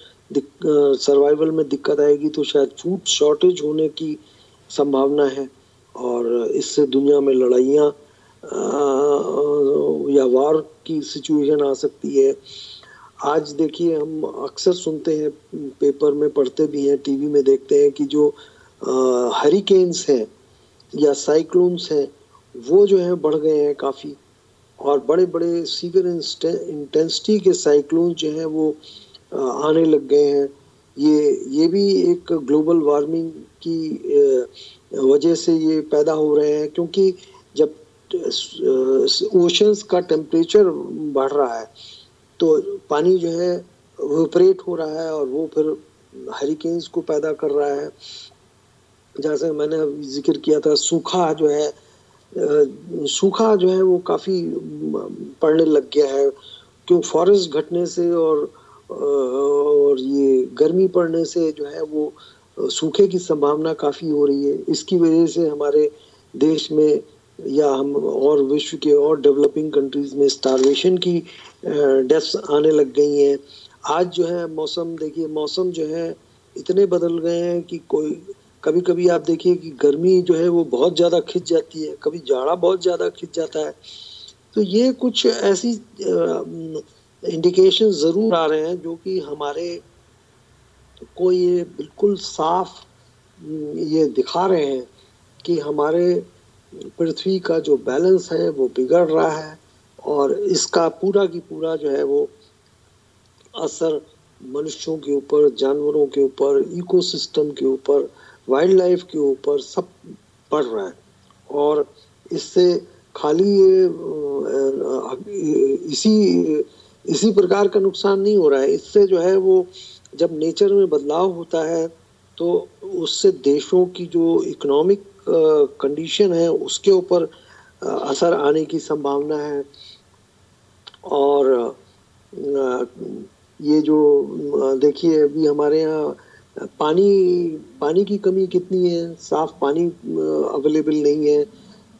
सर्वाइवल में दिक्कत आएगी तो शायद फ़ूड शॉर्टेज होने की संभावना है और इससे दुनिया में लड़ाइयाँ या वार की सिचुएशन आ सकती है। आज देखिए, हम अक्सर सुनते हैं पेपर में पढ़ते भी हैं टीवी में देखते हैं कि जो हरिकेन्स हैं या साइक्लोन्स हैं, वो जो है बढ़ गए हैं काफ़ी। और बड़े बड़े सीवियर इंटेंसिटी के साइक्लोन जो हैं वो आने लग गए हैं। ये ये भी एक ग्लोबल वार्मिंग की वजह से ये पैदा हो रहे हैं, क्योंकि जब ओशंस का टेम्परेचर बढ़ रहा है तो पानी जो है विपरेट हो रहा है और वो फिर हरिकेन्स को पैदा कर रहा है। जैसे मैंने ज़िक्र किया था, सूखा जो है सूखा जो है वो काफ़ी पड़ने लग गया है, क्यों फॉरेस्ट घटने से और और ये गर्मी पड़ने से जो है वो सूखे की संभावना काफ़ी हो रही है। इसकी वजह से हमारे देश में या हम और विश्व के और डेवलपिंग कंट्रीज़ में स्टारवेशन की डेथ्स आने लग गई हैं। आज जो है मौसम, देखिए मौसम जो है इतने बदल गए हैं कि कोई कभी कभी आप देखिए कि गर्मी जो है वो बहुत ज़्यादा खिंच जाती है, कभी जाड़ा बहुत ज़्यादा खिंच जाता है। तो ये कुछ ऐसी इंडिकेशन ज़रूर आ रहे हैं जो कि हमारे को ये बिल्कुल साफ़ ये दिखा रहे हैं कि हमारे पृथ्वी का जो बैलेंस है वो बिगड़ रहा है और इसका पूरा की पूरा जो है वो असर मनुष्यों के ऊपर, जानवरों के ऊपर इकोसिस्टम के ऊपर वाइल्ड लाइफ के ऊपर सब पड़ रहा है। और इससे खाली इसी इसी प्रकार का नुकसान नहीं हो रहा है। इससे जो है वो जब नेचर में बदलाव होता है तो उससे देशों की जो इकोनॉमिक कंडीशन है, उसके ऊपर असर आने की संभावना है। और ये जो देखिए, अभी हमारे यहाँ पानी पानी की कमी कितनी है? साफ़ पानी अवेलेबल नहीं है।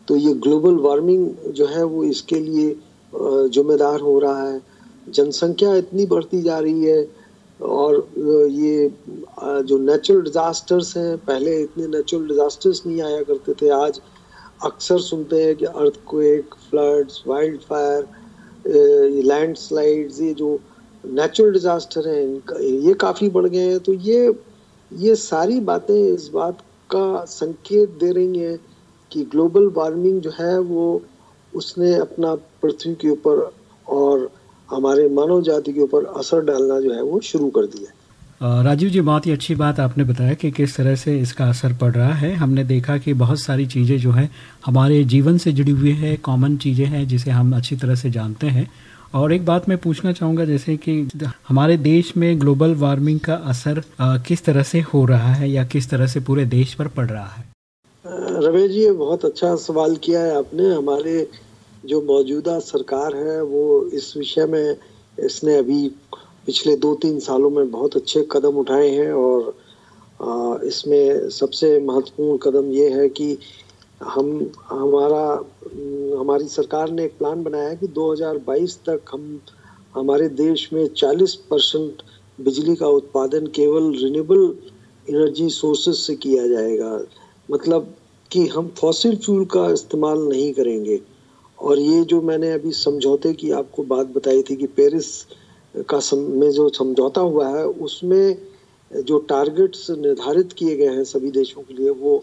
तो ये ग्लोबल वार्मिंग जो है वो इसके लिए जिम्मेदार हो रहा है। जनसंख्या इतनी बढ़ती जा रही है और ये जो नेचुरल डिजास्टर्स हैं, पहले इतने नेचुरल डिजास्टर्स नहीं आया करते थे, आज अक्सर सुनते हैं कि earthquake floods wildfire landslides ये जो नेचुरल डिजास्टर हैं ये काफ़ी बढ़ गए हैं। तो ये ये सारी बातें इस बात का संकेत दे रही हैं कि ग्लोबल वार्मिंग जो है वो उसने अपना पृथ्वी के ऊपर और हमारे मानव जाति के ऊपर असर डालना जो है वो शुरू कर दिया राजीव जी बहुत ही अच्छी बात आपने बताया कि किस तरह से इसका असर पड़ रहा है। हमने देखा कि बहुत सारी चीज़ें जो है हमारे जीवन से जुड़ी हुई है कॉमन चीज़ें हैं जिसे हम अच्छी तरह से जानते हैं। और एक बात मैं पूछना चाहूँगा जैसे कि हमारे देश में ग्लोबल वार्मिंग का असर किस तरह से हो रहा है या किस तरह से पूरे देश पर पड़ रहा है? रवे जी ये बहुत अच्छा सवाल किया है आपने। हमारे जो मौजूदा सरकार है, वो इस विषय में इसने अभी पिछले दो तीन सालों में बहुत अच्छे कदम उठाए हैं और इसमें सबसे महत्वपूर्ण कदम ये है कि हम, हमारा, हमारी सरकार ने एक प्लान बनाया है कि 2022 तक हम, हमारे देश में 40 परसेंट बिजली का उत्पादन केवल रिन्यूएबल एनर्जी सोर्सेस से किया जाएगा। मतलब कि हम फॉसिल फ्यूल का इस्तेमाल नहीं करेंगे। और ये जो मैंने अभी समझौते की आपको बात बताई थी कि पेरिस का सम, में जो समझौता हुआ है उसमें जो टारगेट्स निर्धारित किए गए हैं सभी देशों के लिए वो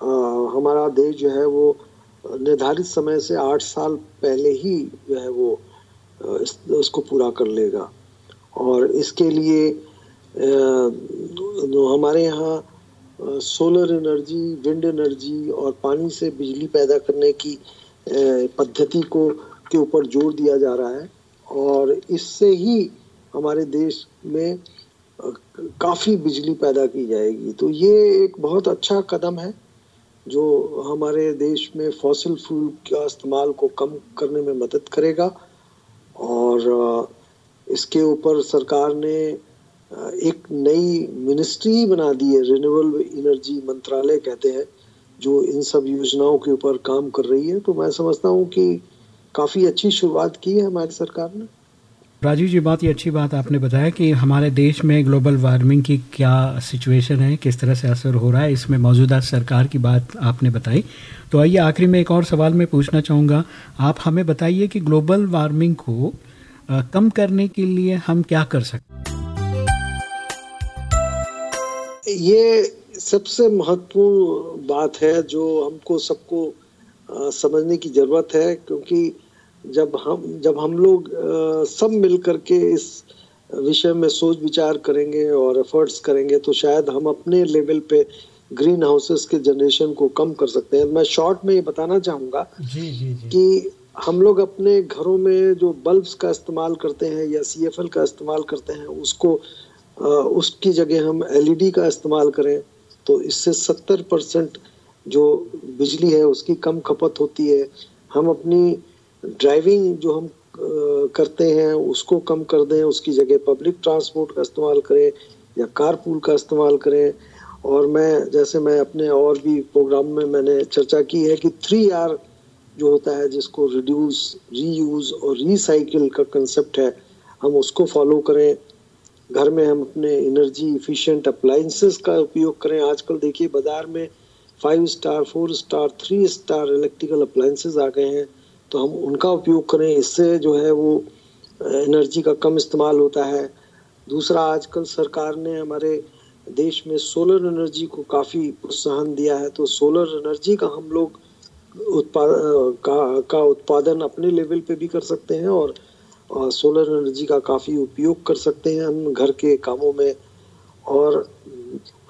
आ, हमारा देश जो है वो निर्धारित समय से आठ साल पहले ही जो है वो इस, उसको पूरा कर लेगा। और इसके लिए आ, हमारे यहाँ सोलर एनर्जी विंड एनर्जी और पानी से बिजली पैदा करने की पद्धति को, के ऊपर ज़ोर दिया जा रहा है और इससे ही हमारे देश में काफ़ी बिजली पैदा की जाएगी। तो ये एक बहुत अच्छा कदम है जो हमारे देश में फॉसिल फ्यूल का इस्तेमाल को कम करने में मदद करेगा और इसके ऊपर सरकार ने एक नई मिनिस्ट्री बना दी है रिन्यूएबल एनर्जी मंत्रालय कहते हैं। जो इन सब योजनाओं के ऊपर काम कर रही है तो मैं समझता हूँ कि काफ़ी अच्छी शुरुआत की है हमारी सरकार ने। राजीव जी बहुत ही अच्छी बात आपने बताया कि हमारे देश में ग्लोबल वार्मिंग की क्या सिचुएशन है किस तरह से असर हो रहा है इसमें मौजूदा सरकार की बात आपने बताई। तो आइए आखिरी में एक और सवाल मैं पूछना चाहूँगा। आप हमें बताइए कि ग्लोबल वार्मिंग को आ, कम करने के लिए हम क्या कर सकते ये सबसे महत्वपूर्ण बात है जो हमको सबको समझने की ज़रूरत है क्योंकि जब हम जब हम लोग सब मिल करके इस विषय में सोच विचार करेंगे और एफर्ट्स करेंगे तो शायद हम अपने लेवल पे ग्रीन हाउसेस के जनरेशन को कम कर सकते हैं मैं शॉर्ट में ये बताना चाहूँगा. कि हम लोग अपने घरों में जो बल्ब्स का इस्तेमाल करते हैं या सीएफएल का इस्तेमाल करते हैं उसको उसकी जगह हम एलईडी का इस्तेमाल करें तो इससे सत्तर परसेंट जो बिजली है, उसकी कम खपत होती है। हम अपनी ड्राइविंग जो हम करते हैं, उसको कम कर दें, उसकी जगह पब्लिक ट्रांसपोर्ट का इस्तेमाल करें या कार पूल का इस्तेमाल करें। और मैं, जैसे मैं अपने और भी प्रोग्राम में मैंने चर्चा की है कि थ्री आर जो होता है, जिसको रिड्यूस रीयूज और रिसाइकिल का कंसेप्ट है, हम उसको फॉलो करें। घर में हम अपने एनर्जी इफिशिएंट अप्लाइंसेस का उपयोग करें। आजकल देखिए बाज़ार में five star four star three star electrical appliances आ गए हैं। तो हम उनका उपयोग करें। इससे जो है वो एनर्जी का कम इस्तेमाल होता है। दूसरा आजकल सरकार ने हमारे देश में सोलर एनर्जी को काफ़ी प्रोत्साहन दिया है। तो सोलर एनर्जी का हम लोग उत्पाद का, का उत्पादन अपने लेवल पे भी कर सकते हैं और सोलर एनर्जी का काफ़ी उपयोग कर सकते हैं हम घर के कामों में। और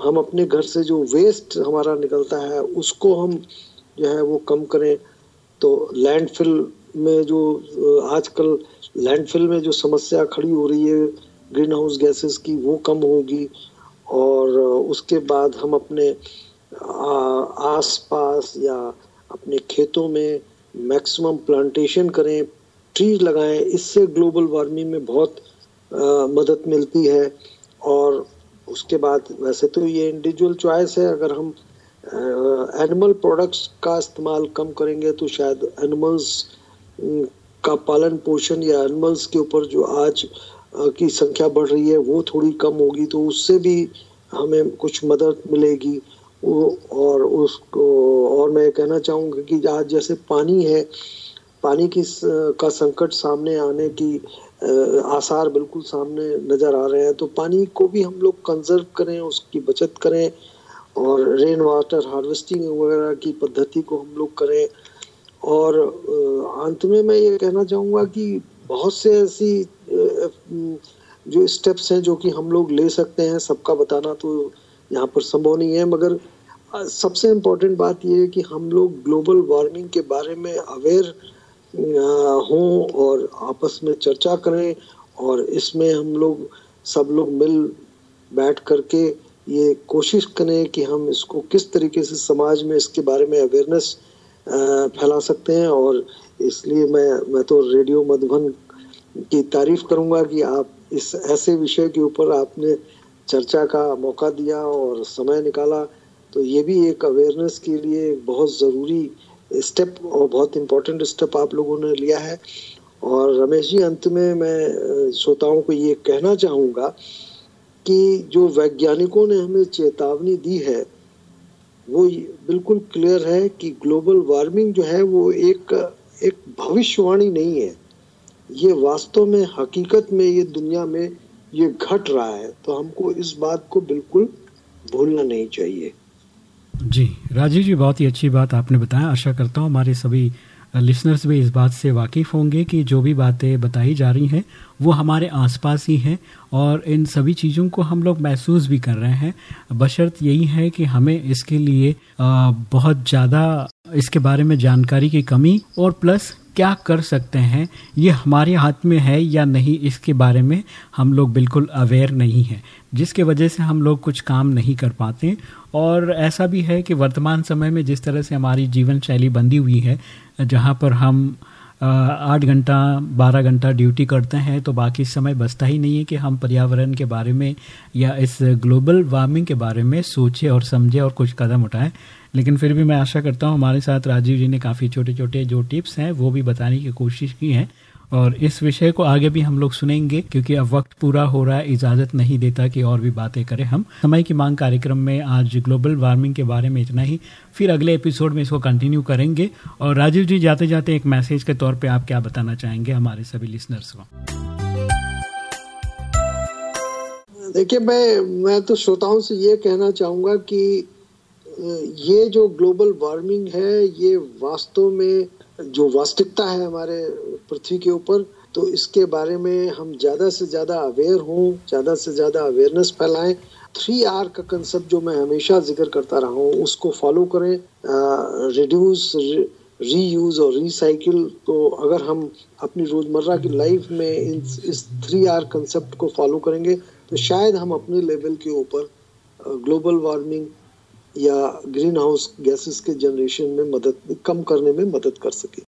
हम अपने घर से जो वेस्ट हमारा निकलता है, उसको हम जो है वो कम करें। तो लैंडफिल में जो, आजकल लैंडफिल में जो समस्या खड़ी हो रही है ग्रीन हाउस गैसेस की, वो कम होगी। और उसके बाद हम अपने आस पास या अपने खेतों में मैक्सिमम प्लांटेशन करें। ट्रीज लगाएँ इससे ग्लोबल वार्मिंग में बहुत आ, मदद मिलती है। और उसके बाद वैसे तो ये इंडिविजुअल चॉइस है अगर हम एनिमल प्रोडक्ट्स का इस्तेमाल कम करेंगे तो शायद एनिमल्स का पालन पोषण या एनिमल्स के ऊपर जो आज की संख्या बढ़ रही है वो थोड़ी कम होगी तो उससे भी हमें कुछ मदद मिलेगी। और उसको और मैं कहना चाहूँगा कि आज जैसे पानी है पानी की का संकट सामने आने की आसार बिल्कुल सामने नज़र आ रहे हैं। तो पानी को भी हम लोग कंजर्व करें, उसकी बचत करें और रेन वाटर हार्वेस्टिंग वगैरह की पद्धति को हम लोग करें। और अंत में मैं ये कहना चाहूँगा कि बहुत से ऐसी जो स्टेप्स हैं जो कि हम लोग ले सकते हैं, सबका बताना तो यहाँ पर संभव नहीं है। मगर सबसे इम्पोर्टेंट बात यह है कि हम लोग ग्लोबल वार्मिंग के बारे में अवेयर हों और आपस में चर्चा करें और इसमें हम लोग, सब लोग मिल बैठ करके ये कोशिश करें कि हम इसको किस तरीके से समाज में इसके बारे में अवेयरनेस फैला सकते हैं और इसलिए मैं मैं तो रेडियो मधुबन की तारीफ़ करूँगा कि आप इस ऐसे विषय के ऊपर आपने चर्चा का मौका दिया और समय निकाला। तो ये भी एक अवेयरनेस के लिए बहुत ज़रूरी स्टेप और बहुत इम्पोर्टेंट स्टेप आप लोगों ने लिया है। और रमेश जी, अंत में मैं श्रोताओं को ये कहना चाहूँगा कि जो वैज्ञानिकों ने हमें चेतावनी दी है, वो बिल्कुल क्लियर है कि ग्लोबल वार्मिंग जो है, वो एक एक भविष्यवाणी नहीं है। ये वास्तव में, हकीकत में, ये दुनिया में ये घट रहा है तो हमको इस बात को बिल्कुल भूलना नहीं चाहिए। जी, राजीव जी, बहुत ही अच्छी बात आपने बताया। आशा करता हूँ हमारे सभी लिसनर्स भी इस बात से वाकिफ़ होंगे कि जो भी बातें बताई जा रही हैं, वो हमारे आसपास ही हैं और इन सभी चीज़ों को हम लोग महसूस भी कर रहे हैं। बशर्त यही है कि हमें इसके लिए बहुत ज़्यादा इसके बारे में जानकारी की कमी और प्लस क्या कर सकते हैं? ये हमारे हाथ में है या नहीं? इसके बारे में हम लोग बिल्कुल अवेयर नहीं हैं, जिसके वजह से हम लोग कुछ काम नहीं कर पाते। और ऐसा भी है कि वर्तमान समय में जिस तरह से हमारी जीवन शैली बंधी हुई है, जहाँ पर हम आठ घंटा, बारह घंटा ड्यूटी करते हैं तो बाकी समय बचता ही नहीं है कि हम पर्यावरण के बारे में या इस ग्लोबल वार्मिंग के बारे में सोचें और समझें और कुछ कदम उठाएँ। लेकिन फिर भी मैं आशा करता हूँ, हमारे साथ राजीव जी ने काफ़ी छोटे छोटे जो टिप्स हैं, वो भी बताने की कोशिश की है। और इस विषय को आगे भी हम लोग सुनेंगे, क्योंकि अब वक्त पूरा हो रहा है, इजाज़त नहीं देता कि और भी बातें करें हम। समय की मांग कार्यक्रम में आज ग्लोबल वार्मिंग के बारे में इतना ही। फिर अगले एपिसोड में इसको कंटिन्यू करेंगे। और राजीव जी जाते जाते एक मैसेज के तौर पर आप क्या बताना चाहेंगे हमारे सभी लिसनर्स को? देखिए, मैं मैं तो श्रोताओं से ये कहना चाहूँगा कि ये जो ग्लोबल वार्मिंग है, ये वास्तव में जो वास्तविकता है हमारे पृथ्वी के ऊपर तो इसके बारे में हम ज़्यादा से ज़्यादा अवेयर हों, ज़्यादा से ज़्यादा अवेयरनेस फैलाएँ। थ्री आर का कंसेप्ट जो मैं हमेशा ज़िक्र करता रहा हूँ, उसको फॉलो करें। रिड्यूस री यूज़ और रिसाइकिल तो अगर हम अपनी रोज़मर्रा की लाइफ में इन, इस थ्री आर कंसेप्ट को फॉलो करेंगे तो शायद हम अपने लेवल के ऊपर ग्लोबल वार्मिंग या ग्रीन हाउस गैसेस के जनरेशन में मदद, कम करने में मदद कर सके।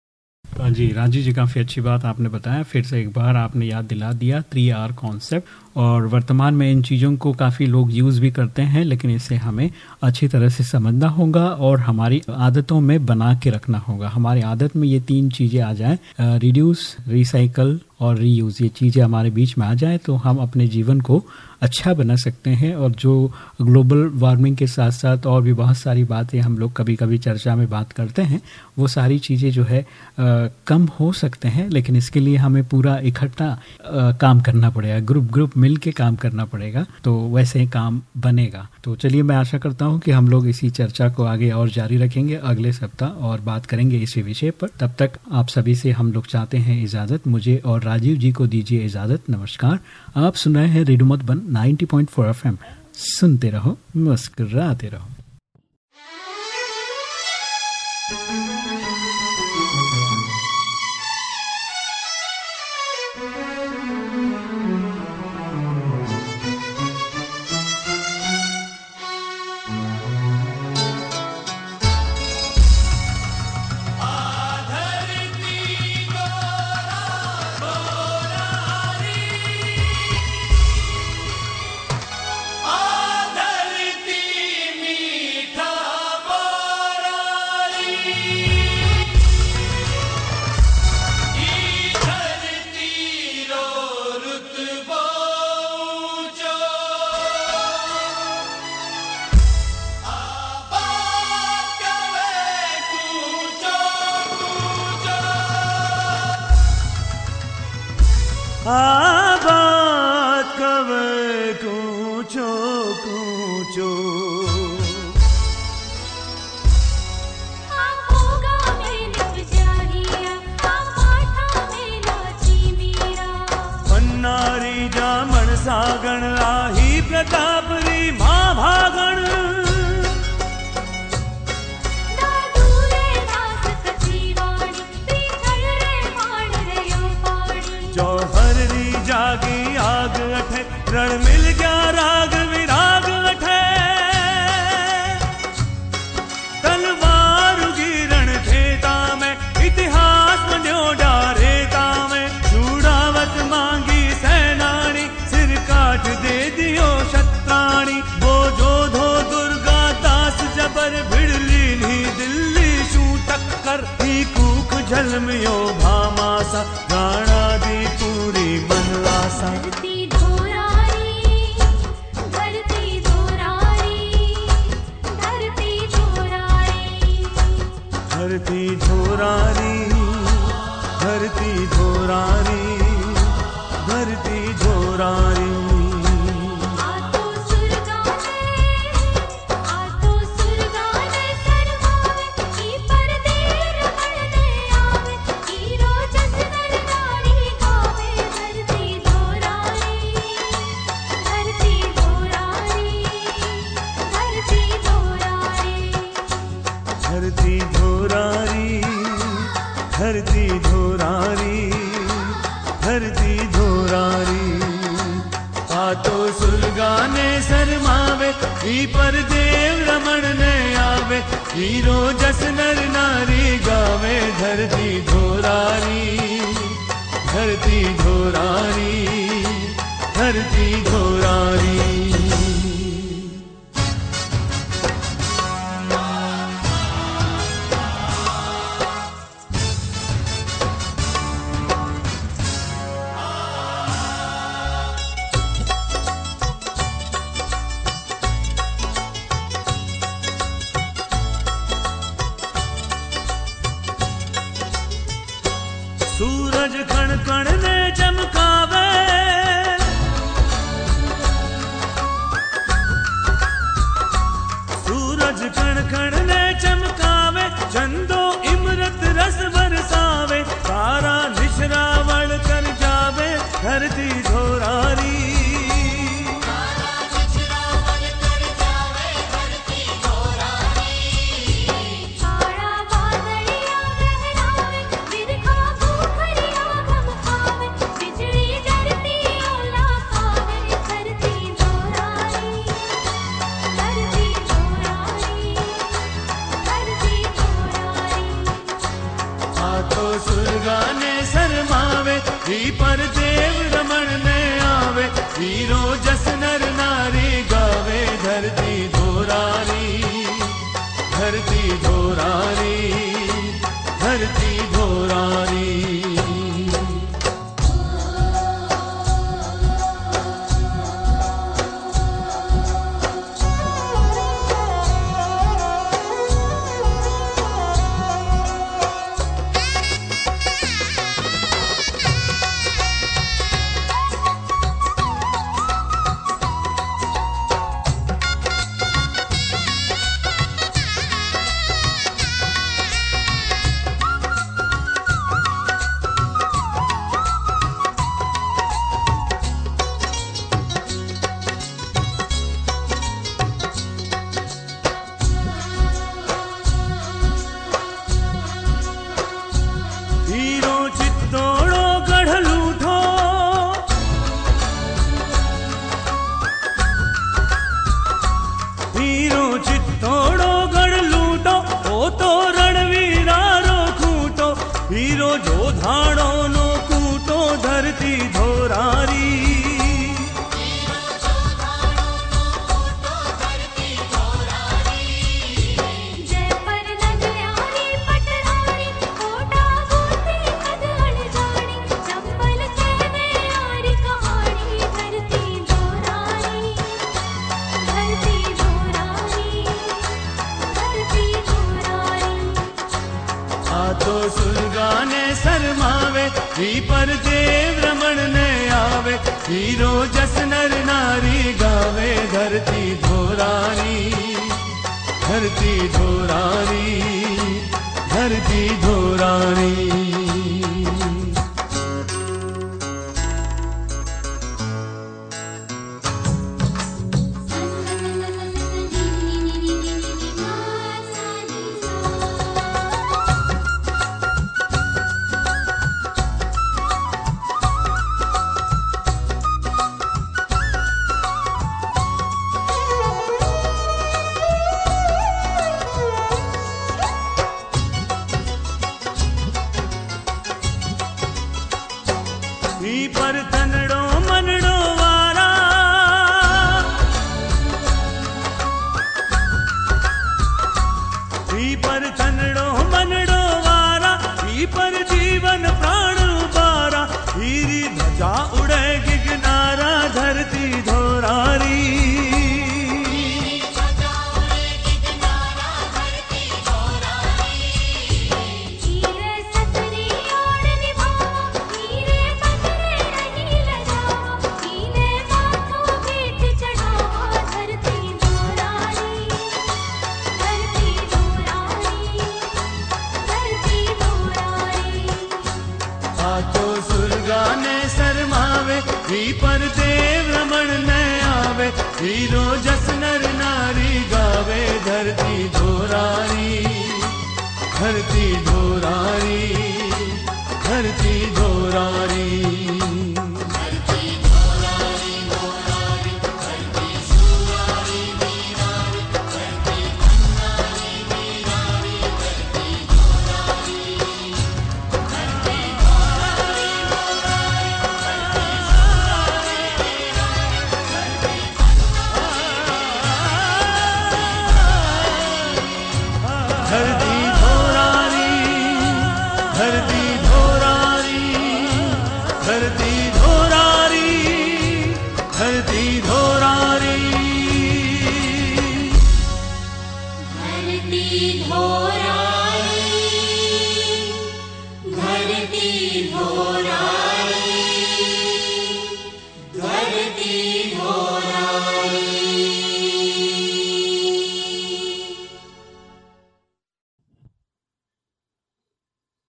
हाँ जी, राजू जी, काफ़ी अच्छी बात आपने बताया। फिर से एक बार आपने याद दिला दिया थ्री आर कॉन्सेप्ट और वर्तमान में इन चीज़ों को काफ़ी लोग यूज़ भी करते हैं, लेकिन इसे हमें अच्छी तरह से समझना होगा और हमारी आदतों में बना के रखना होगा। हमारी आदत में ये तीन चीज़ें आ जाए रिड्यूस रिसाइकल और रीयूज़ ये चीज़ें हमारे बीच में आ जाए तो हम अपने जीवन को अच्छा बना सकते हैं और जो ग्लोबल वार्मिंग के साथ साथ और भी बहुत सारी बातें हम लोग कभी कभी चर्चा में बात करते हैं वो सारी चीज़ें जो है आ, कम हो सकते हैं लेकिन इसके लिए हमें पूरा इकट्ठा काम करना पड़ेगा ग्रुप ग्रुप मिल के काम करना पड़ेगा तो वैसे ही काम बनेगा। तो चलिए मैं आशा करता हूँ कि हम लोग इसी चर्चा को आगे और जारी रखेंगे अगले सप्ताह और बात करेंगे इसी विषय पर। तब तक आप सभी से हम लोग चाहते हैं इजाज़त मुझे और राजीव जी को दीजिए इजाज़त नमस्कार। आप सुन रहे हैं रेडियो मधुबन 90.4 पॉइंट सुनते रहो मुस्कुराते रहो। gözüm yok